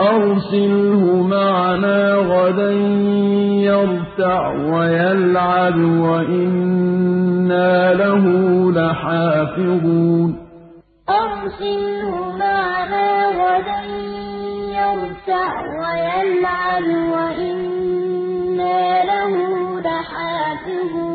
أَرْسِلْهُ مَعَنَا غَدًا يَرْتَعْ وَيَلْعَبْ وَإِنَّا لَهُ لَحَافِظُونَ. أَرْسِلْهُ مَعَنَا غَدًا يَرْتَعْ وَيَلْعَبْ وَإِنَّا لَهُ لحافظون.